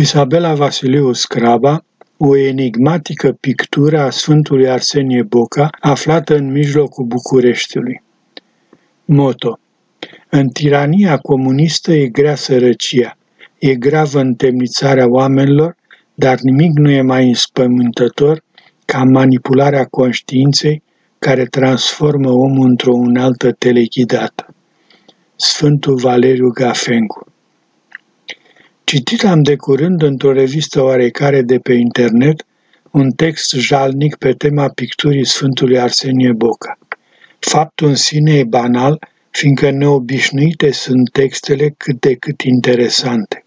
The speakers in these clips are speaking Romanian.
Isabela Vasiliu Scraba, o enigmatică pictură a Sfântului Arsenie Boca, aflată în mijlocul Bucureștiului. Moto În tirania comunistă e grea sărăcia, e gravă întemnițarea oamenilor, dar nimic nu e mai înspământător ca manipularea conștiinței care transformă omul într-o unaltă telechidată. Sfântul Valeriu Gafencu Citit am de curând într-o revistă oarecare de pe internet un text jalnic pe tema picturii Sfântului Arsenie Boca. Faptul în sine e banal, fiindcă neobișnuite sunt textele cât de cât interesante.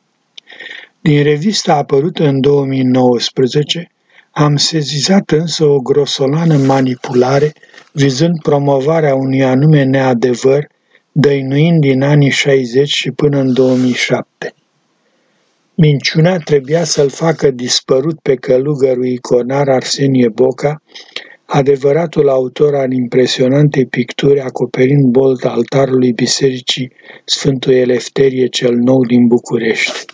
Din revista apărută în 2019, am sezizat însă o grosolană manipulare vizând promovarea unui anume neadevăr, dăinuind din anii 60 și până în 2007. Minciuna trebuia să-l facă dispărut pe călugărul iconar Arsenie Boca, adevăratul autor al impresionantei picturi acoperind bolta altarului Bisericii Sfântul Elefterie cel Nou din București.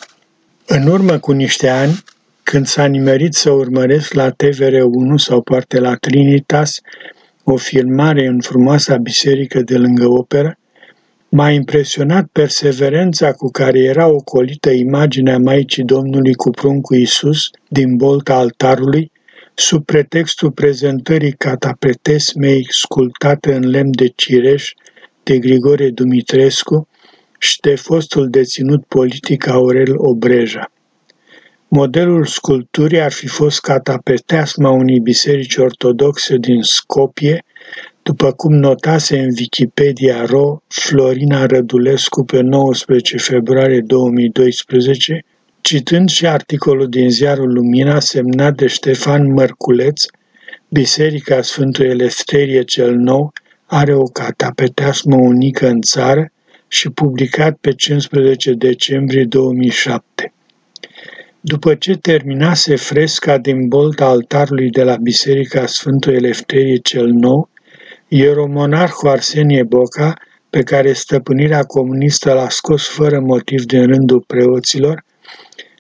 În urmă cu niște ani, când s-a nimerit să urmăresc la TVR1 sau poate la Trinitas o filmare în frumoasa biserică de lângă operă, M-a impresionat perseverența cu care era ocolită imaginea Maicii Domnului cu pruncul Iisus din bolta altarului, sub pretextul prezentării catapetesmei sculptate în lemn de cireș de Grigore Dumitrescu și de fostul deținut politic Aurel Obreja. Modelul sculpturii ar fi fost catapeteasma unei biserici ortodoxe din Scopie, după cum notase în Wikipedia ro Florina Rădulescu pe 19 februarie 2012, citând și articolul din ziarul Lumina semnat de Ștefan Mărculeț, Biserica Sfântului Elefterie cel Nou are o catapeteasmă unică în țară și publicat pe 15 decembrie 2007. După ce terminase fresca din bolta altarului de la Biserica Sfântului Elefterie cel Nou, Ieromonarhul Arsenie Boca, pe care stăpânirea comunistă l-a scos fără motiv din rândul preoților,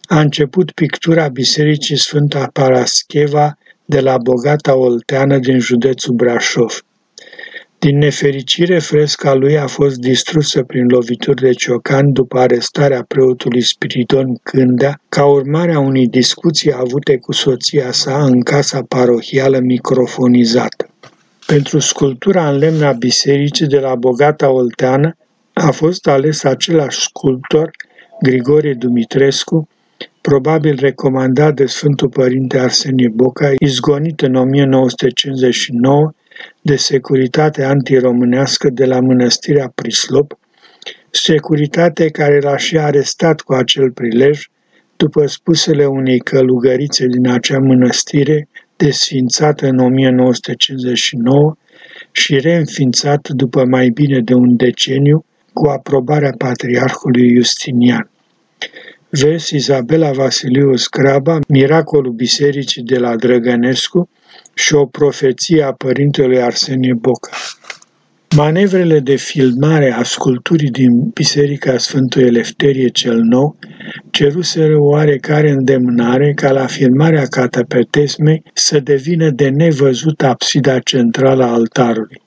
a început pictura Bisericii Sfânta Parascheva de la bogata Olteană din județul Brașov. Din nefericire, fresca lui a fost distrusă prin lovituri de ciocan după arestarea preotului Spiridon Cândea, ca urmare a unei discuții avute cu soția sa în casa parohială microfonizată. Pentru sculptura în lemn a bisericii de la Bogata Olteană a fost ales același sculptor, Grigore Dumitrescu, probabil recomandat de Sfântul Părinte Arsenie Boca, izgonit în 1959 de securitate antiromânească de la mănăstirea Prislop, securitate care l-a și arestat cu acel prilej, după spusele unei călugărițe din acea mănăstire desfințată în 1959 și reînființată după mai bine de un deceniu cu aprobarea patriarhului Justinian. Vezi Izabela Vasiliu Scraba, Miracolul Bisericii de la Drăgănescu și o profeție a părintelui Arsenie Boca. Manevrele de filmare a sculpturii din Biserica Sfântului Elefterie cel Nou ceruseră oarecare îndemnare ca la filmarea catapetesmei să devină de nevăzut absida centrală a altarului.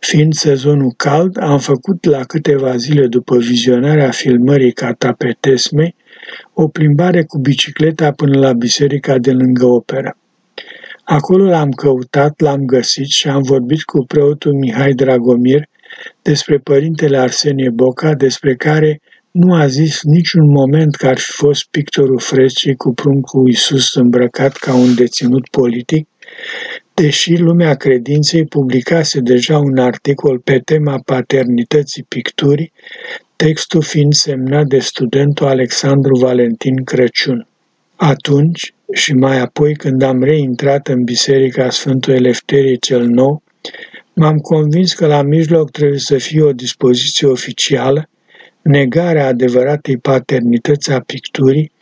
Fiind sezonul cald, am făcut la câteva zile după vizionarea filmării catapetesmei o plimbare cu bicicleta până la biserica de lângă opera. Acolo l-am căutat, l-am găsit și am vorbit cu preotul Mihai Dragomir despre părintele Arsenie Boca, despre care nu a zis niciun moment că ar fi fost pictorul frescii cu pruncul Iisus îmbrăcat ca un deținut politic, deși lumea credinței publicase deja un articol pe tema paternității picturii, textul fiind semnat de studentul Alexandru Valentin Crăciun. Atunci, și mai apoi când am reintrat în Biserica Sfântul Elefterie cel Nou, m-am convins că la mijloc trebuie să fie o dispoziție oficială, negarea adevăratei paternități a picturii,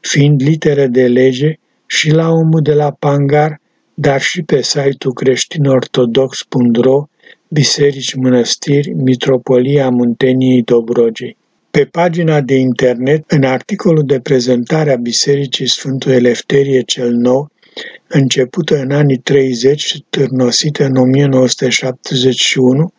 fiind literă de lege și la omul de la Pangar, dar și pe site-ul creștinortodox.ro, Biserici Mănăstiri, Mitropolia Munteniei Dobrogei. Pe pagina de internet, în articolul de prezentare a Bisericii Sfântul Elefterie cel Nou, începută în anii 30 și târnosită în 1971,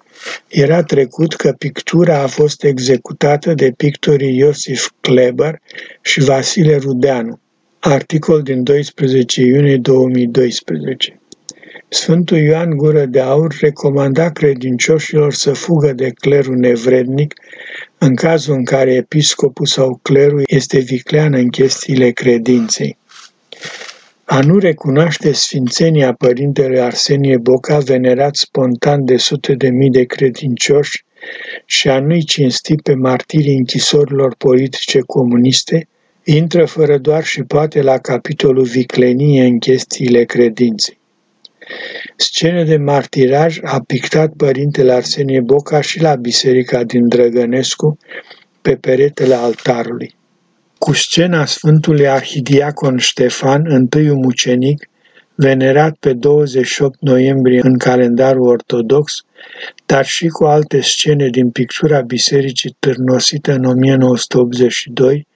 era trecut că pictura a fost executată de pictorii Iosif Kleber și Vasile Rudeanu. Articol din 12 iunie 2012. Sfântul Ioan Gură de Aur recomanda credincioșilor să fugă de clerul nevrednic în cazul în care episcopul sau clerul este viclean în chestiile credinței. A nu recunoaște sfințenia părintelui Arsenie Boca, venerat spontan de sute de mii de credincioși, și a nu-i cinsti pe martirii închisorilor politice comuniste, intră fără doar și poate la capitolul viclenie în chestiile credinței. Scene de martiraj a pictat părintele Arsenie Boca și la biserica din Drăgănescu, pe peretele altarului. Cu scena Sfântului Arhidiacon Ștefan, întâiul mucenic, venerat pe 28 noiembrie în calendarul ortodox, dar și cu alte scene din pictura bisericii târnosită în 1982,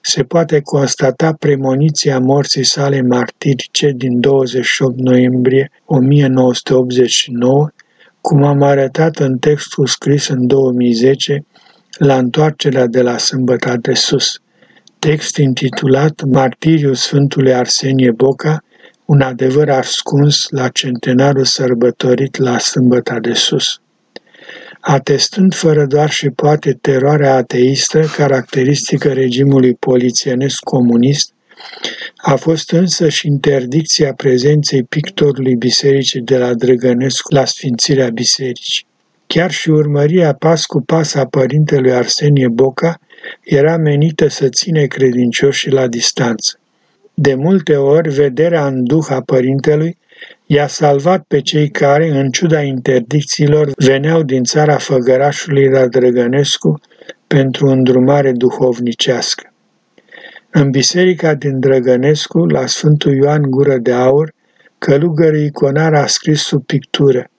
se poate constata premoniția morții sale martirice din 28 noiembrie 1989, cum am arătat în textul scris în 2010 la întoarcerea de la Sâmbăta de Sus. Text intitulat Martiriul Sfântului Arsenie Boca, un adevăr ascuns la centenarul sărbătorit la Sâmbăta de Sus atestând fără doar și poate teroarea ateistă, caracteristică regimului polițienesc comunist, a fost însă și interdicția prezenței pictorului bisericii de la Drăgănescu la sfințirea bisericii. Chiar și urmăria pas cu pas a părintelui Arsenie Boca era menită să ține credincioșii la distanță. De multe ori, vederea în duh a părintelui i-a salvat pe cei care, în ciuda interdicțiilor, veneau din țara făgărașului la Drăgănescu pentru îndrumare duhovnicească. În biserica din Drăgănescu, la Sfântul Ioan Gură de Aur, călugărul iconar a scris sub pictură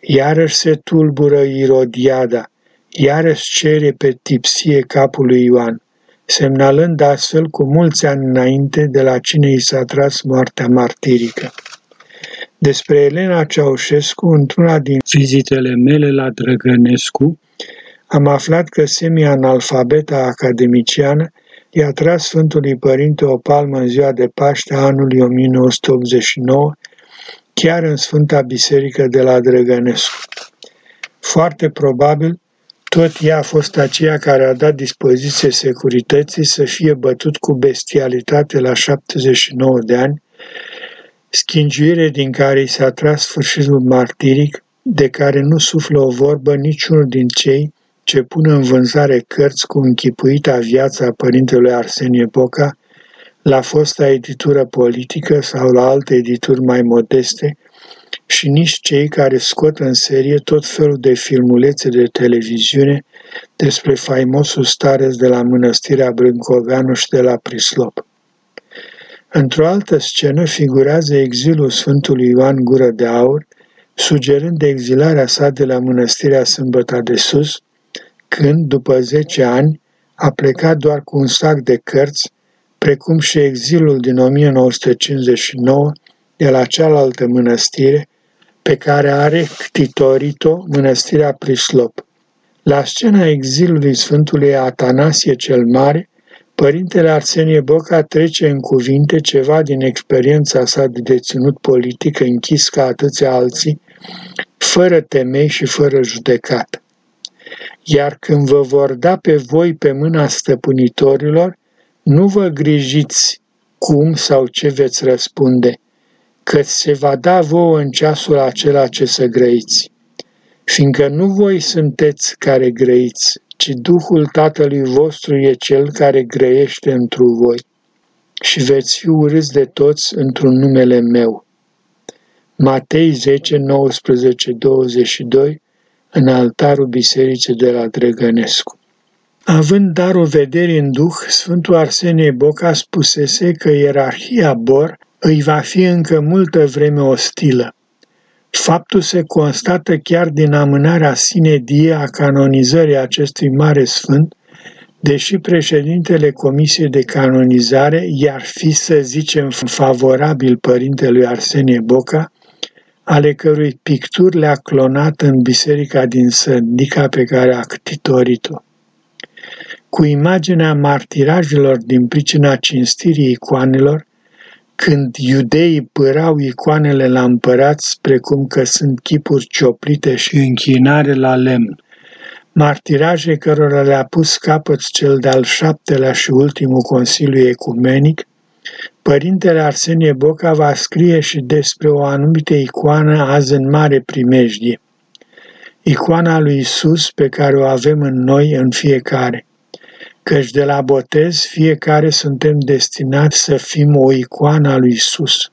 Iarăși se tulbură Irodiada, iarăși cere pe tipsie capul lui Ioan, semnalând astfel cu mulți ani înainte de la cine i s-a tras moartea martirică. Despre Elena Ceaușescu, într-una din vizitele mele la Drăgănescu, am aflat că semi-analfabeta academiciană i-a tras Sfântului Părinte o palmă în ziua de Paște a anului 1989, chiar în Sfânta Biserică de la Drăgănescu. Foarte probabil, tot ea a fost aceea care a dat dispoziție securității să fie bătut cu bestialitate la 79 de ani, schingiuire din care i s-a tras sfârșitul martiric, de care nu suflă o vorbă niciunul din cei ce pun în vânzare cărți cu închipuita viața părintelui Arsenie Boca, la fosta editură politică sau la alte edituri mai modeste, și nici cei care scot în serie tot felul de filmulețe de televiziune despre faimosul stareț de la mănăstirea Brâncoveanu și de la Prislop. Într-o altă scenă figurează exilul Sfântului Ioan Gură de Aur, sugerând exilarea sa de la mănăstirea Sâmbăta de Sus, când, după zece ani, a plecat doar cu un sac de cărți, precum și exilul din 1959 de la cealaltă mănăstire, pe care are Ctitorito, mănăstirea Prislop. La scena exilului Sfântului Atanasie cel Mare, Părintele Arsenie Boca trece în cuvinte ceva din experiența sa de deținut politic închis ca atâția alții, fără temei și fără judecată. Iar când vă vor da pe voi pe mâna stăpânitorilor, nu vă grijiți cum sau ce veți răspunde, că se va da vouă în ceasul acela ce să grăiți, fiindcă nu voi sunteți care grăiți, ci Duhul Tatălui vostru e Cel care grăiește întru voi și veți fi urâți de toți într-un numele meu. Matei 10, 19, 22, în altarul bisericii de la Drăgănescu. Având darul vederii în duh, Sfântul Arsenie Boca spusese că ierarhia Bor îi va fi încă multă vreme ostilă. Faptul se constată chiar din amânarea sine die a canonizării acestui mare sfânt, Deși președintele Comisiei de Canonizare i-ar fi, să zicem, favorabil părintelui Arsenie Boca, ale cărui picturi le-a clonat în biserica din Sândica pe care a ctitorit-o. Cu imaginea martirajelor din pricina cinstirii icoanelor, când iudeii părau icoanele la împărați, precum că sunt chipuri cioplite și închinare la lemn, martiraje cărora le-a pus capăt cel de-al șaptelea și ultimul Consiliu Ecumenic, Părintele Arsenie Boca va scrie și despre o anumită icoană azi în mare primejdie. Icoana lui Isus pe care o avem în noi în fiecare. Căci de la botez fiecare suntem destinați să fim o icoană a lui Isus.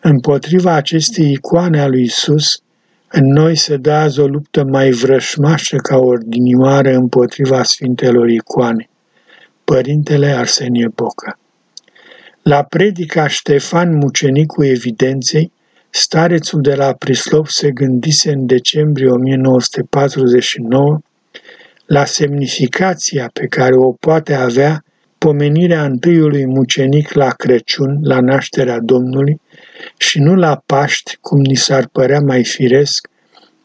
Împotriva acestei icoane a lui Isus, în noi se dă azi o luptă mai vrășmașă ca ordinioară împotriva Sfintelor icoane. Părintele Arsenie Boca la predica Ștefan Mucenicul Evidenței, starețul de la Prislop se gândise în decembrie 1949 la semnificația pe care o poate avea pomenirea întâiului mucenic la Crăciun, la nașterea Domnului, și nu la Paști, cum ni s-ar părea mai firesc,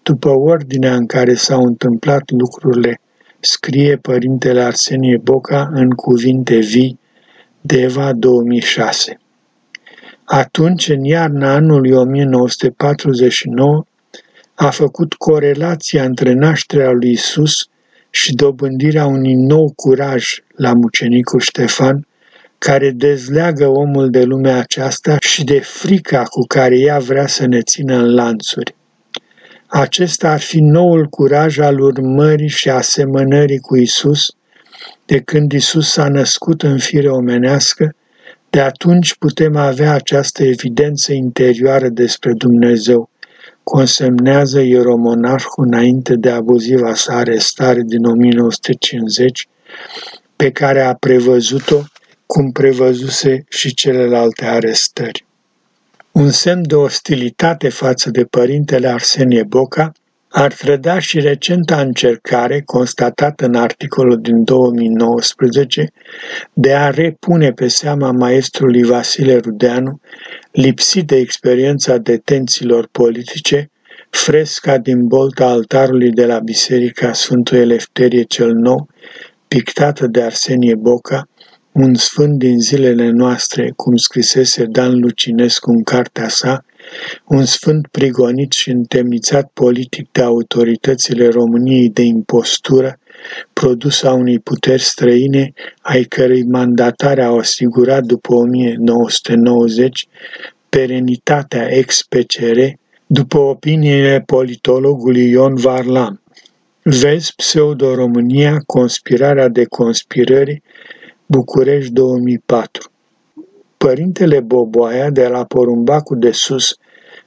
după ordinea în care s-au întâmplat lucrurile, scrie Părintele Arsenie Boca în cuvinte vii Deva 2006. Atunci, în iarna anului 1949, a făcut corelația între nașterea lui Isus și dobândirea unui nou curaj la mucenicul Ștefan, care dezleagă omul de lumea aceasta și de frica cu care ea vrea să ne țină în lanțuri. Acesta ar fi noul curaj al urmării și asemănării cu Isus, de când Isus s-a născut în fire omenească, de atunci putem avea această evidență interioară despre Dumnezeu, consemnează ieromonarhul înainte de abuziva sa arestare din 1950, pe care a prevăzut-o cum prevăzuse și celelalte arestări. Un semn de ostilitate față de părintele Arsenie Boca ar trăda și recenta încercare, constatată în articolul din 2019, de a repune pe seama maestrului Vasile Rudeanu, lipsit de experiența detenților politice, fresca din bolta altarului de la Biserica Sfântul Elefterie cel Nou, pictată de Arsenie Boca, un sfânt din zilele noastre, cum scrisese Dan Lucinescu în cartea sa, un sfânt prigonit și întemnițat politic de autoritățile României de impostură, produs a unei puteri străine, ai cărei mandatare au asigurat după 1990 perenitatea ex-PCR, după opiniile politologului Ion Varlam. Vezi Pseudo-România, conspirarea de conspirări, București 2004. Părintele Boboaia de la Porumbacul de Sus,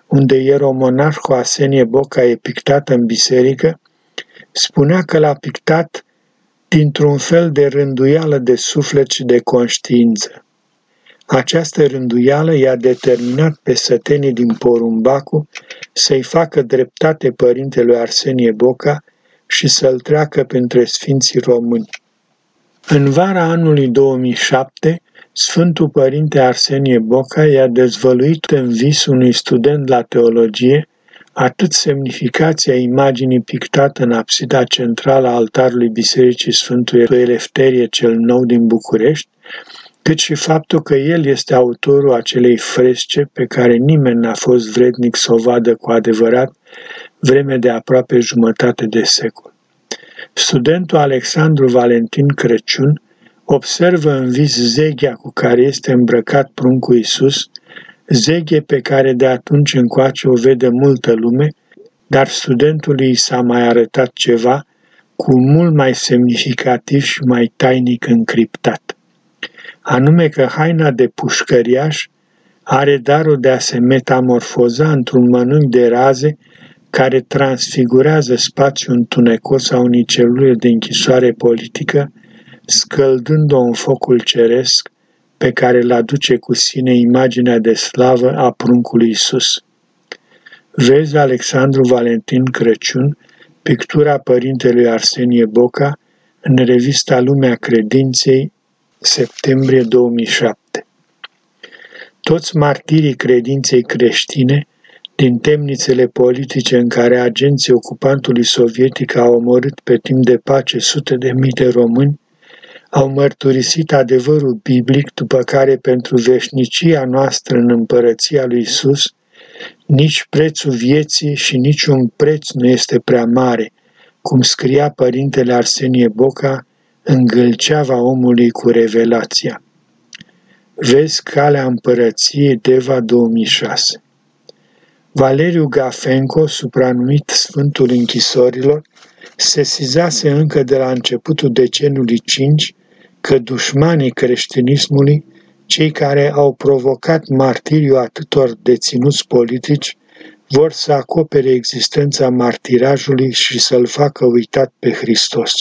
unde ieromonarhul Asenie Boca e pictat în biserică, spunea că l-a pictat dintr-un fel de rânduială de suflet și de conștiință. Această rânduială i-a determinat pe sătenii din Porumbacu să-i facă dreptate părintelui Arsenie Boca și să-l treacă printre sfinții români. În vara anului 2007, Sfântul Părinte Arsenie Boca i-a dezvăluit în vis unui student la teologie atât semnificația imaginii pictată în absida centrală a altarului Bisericii Sfântul Elefterie cel Nou din București, cât și faptul că el este autorul acelei fresce pe care nimeni n-a fost vrednic să o vadă cu adevărat vreme de aproape jumătate de secol. Studentul Alexandru Valentin Crăciun observă în vis zeghea cu care este îmbrăcat pruncul Iisus, zeghe pe care de atunci încoace o vede multă lume, dar studentului i s-a mai arătat ceva cu mult mai semnificativ și mai tainic încriptat. Anume că haina de pușcăriaș are darul de a se metamorfoza într-un mănânc de raze care transfigurează spațiul întunecos a unei celule de închisoare politică scăldând-o în focul ceresc pe care îl aduce cu sine imaginea de slavă a pruncului Isus. Vezi Alexandru Valentin Crăciun, pictura părintelui Arsenie Boca, în revista Lumea Credinței, septembrie 2007. Toți martirii credinței creștine din temnițele politice în care agenții ocupantului sovietic au omorât pe timp de pace sute de mii de români, au mărturisit adevărul biblic după care pentru veșnicia noastră în împărăția lui Isus, nici prețul vieții și niciun preț nu este prea mare, cum scria părintele Arsenie Boca în gâlceava omului cu revelația. Vezi calea împărăției Deva 2006 Valeriu Gafenco, supranumit Sfântul Închisorilor, se sizase încă de la începutul deceniului 5 că dușmanii creștinismului, cei care au provocat martiriu atâtor deținuți politici, vor să acopere existența martirajului și să-l facă uitat pe Hristos.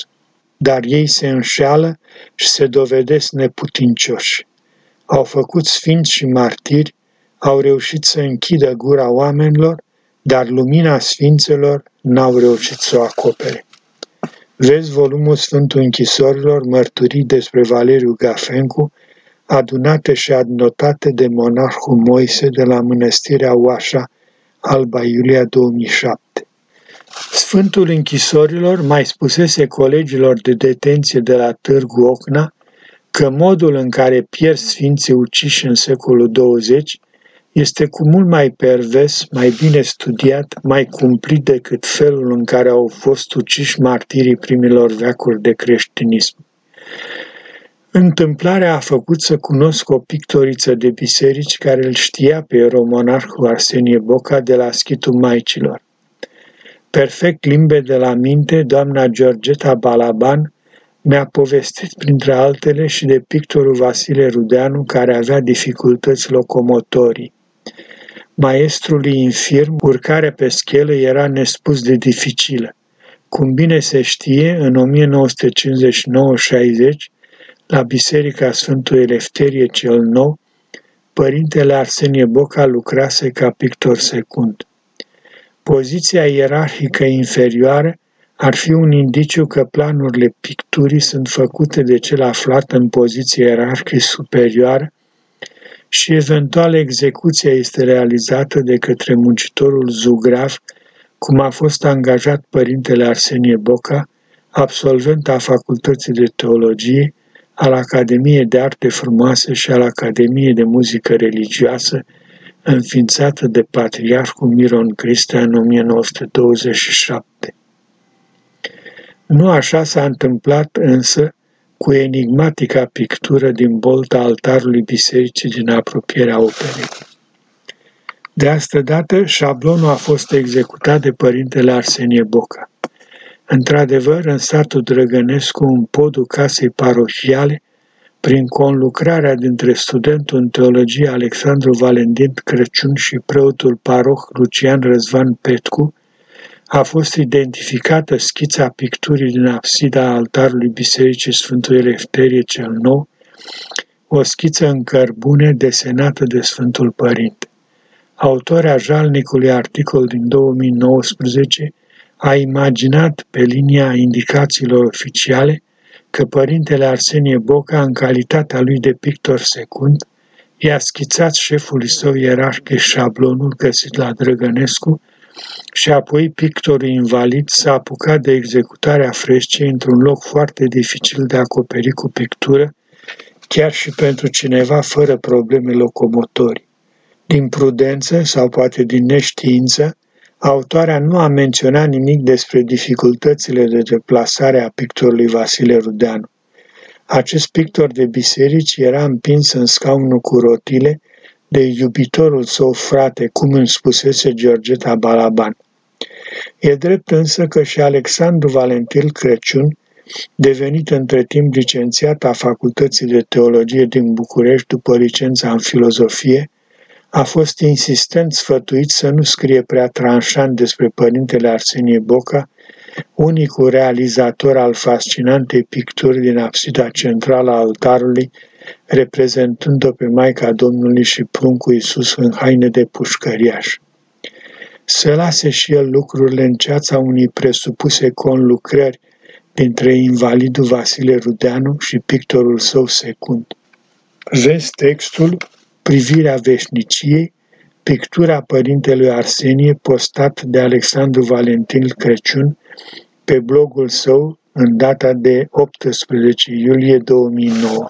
Dar ei se înșeală și se dovedesc neputincioși. Au făcut sfinți și martiri au reușit să închidă gura oamenilor, dar lumina sfințelor n-au reușit să o acopere. Vezi volumul Sfântul Închisorilor, mărturii despre Valeriu Gafencu, adunate și adnotate de monarhul Moise de la mănăstirea Oașa, Alba Iulia 2007. Sfântul Închisorilor mai spusese colegilor de detenție de la Târgu Ocna că modul în care pierd sfinții uciși în secolul 20 este cu mult mai pervers, mai bine studiat, mai cumplit decât felul în care au fost uciși martirii primilor veacuri de creștinism. Întâmplarea a făcut să cunosc o pictoriță de biserici care îl știa pe romonarhul Arsenie Boca de la schitul Maicilor. Perfect limbe de la minte, doamna Georgeta Balaban mi-a povestit printre altele și de pictorul Vasile Rudeanu care avea dificultăți locomotorii. Maestrului infirm, urcarea pe schelă era nespus de dificilă. Cum bine se știe, în 1959-60, la Biserica Sfântul Elefterie cel Nou, părintele Arsenie Boca lucrase ca pictor secund. Poziția ierarhică inferioară ar fi un indiciu că planurile picturii sunt făcute de cel aflat în poziție ierarhică superioară și eventual execuția este realizată de către muncitorul zugrav, cum a fost angajat părintele Arsenie Boca, absolvent a Facultății de Teologie, al Academiei de Arte Frumoase și al Academiei de Muzică Religioasă, înființată de Patriarhul Miron Cristea în 1927. Nu așa s-a întâmplat însă cu enigmatica pictură din bolta altarului bisericii din apropierea operei. De asta dată, șablonul a fost executat de părintele Arsenie Boca. Într-adevăr, în satul Drăgănescu, în podul casei parohiale, prin conlucrarea dintre studentul în teologie Alexandru Valentin Crăciun și preotul paroh Lucian Răzvan Petcu, a fost identificată schița picturii din absida altarului Bisericii Sfântul Elefterie cel Nou, o schiță în cărbune desenată de Sfântul Părinte. Autoarea jalnicului articol din 2019 a imaginat pe linia indicațiilor oficiale că părintele Arsenie Boca, în calitatea lui de pictor secund, i-a schițat șefului său ierarhic șablonul găsit la Drăgănescu și apoi pictorul invalid s-a apucat de executarea frescei într-un loc foarte dificil de acoperit cu pictură, chiar și pentru cineva fără probleme locomotorii. Din prudență sau poate din neștiință, autoarea nu a menționat nimic despre dificultățile de deplasare a pictorului Vasile Rudeanu. Acest pictor de biserici era împins în scaunul cu rotile de iubitorul său frate, cum îmi spusese Georgeta Balaban. E drept însă că și Alexandru Valentin Crăciun, devenit între timp licențiat a Facultății de Teologie din București după licența în filozofie, a fost insistent sfătuit să nu scrie prea tranșant despre părintele Arsenie Boca, unicul realizator al fascinantei picturi din absida centrală a altarului reprezentând-o pe Maica Domnului și pruncul Iisus în haine de pușcăriaș. Să lase și el lucrurile în ceața unei presupuse conlucrări dintre invalidul Vasile Rudeanu și pictorul său secund. Vezi textul Privirea veșniciei, pictura părintelui Arsenie postat de Alexandru Valentin Crăciun pe blogul său în data de 18 iulie 2009.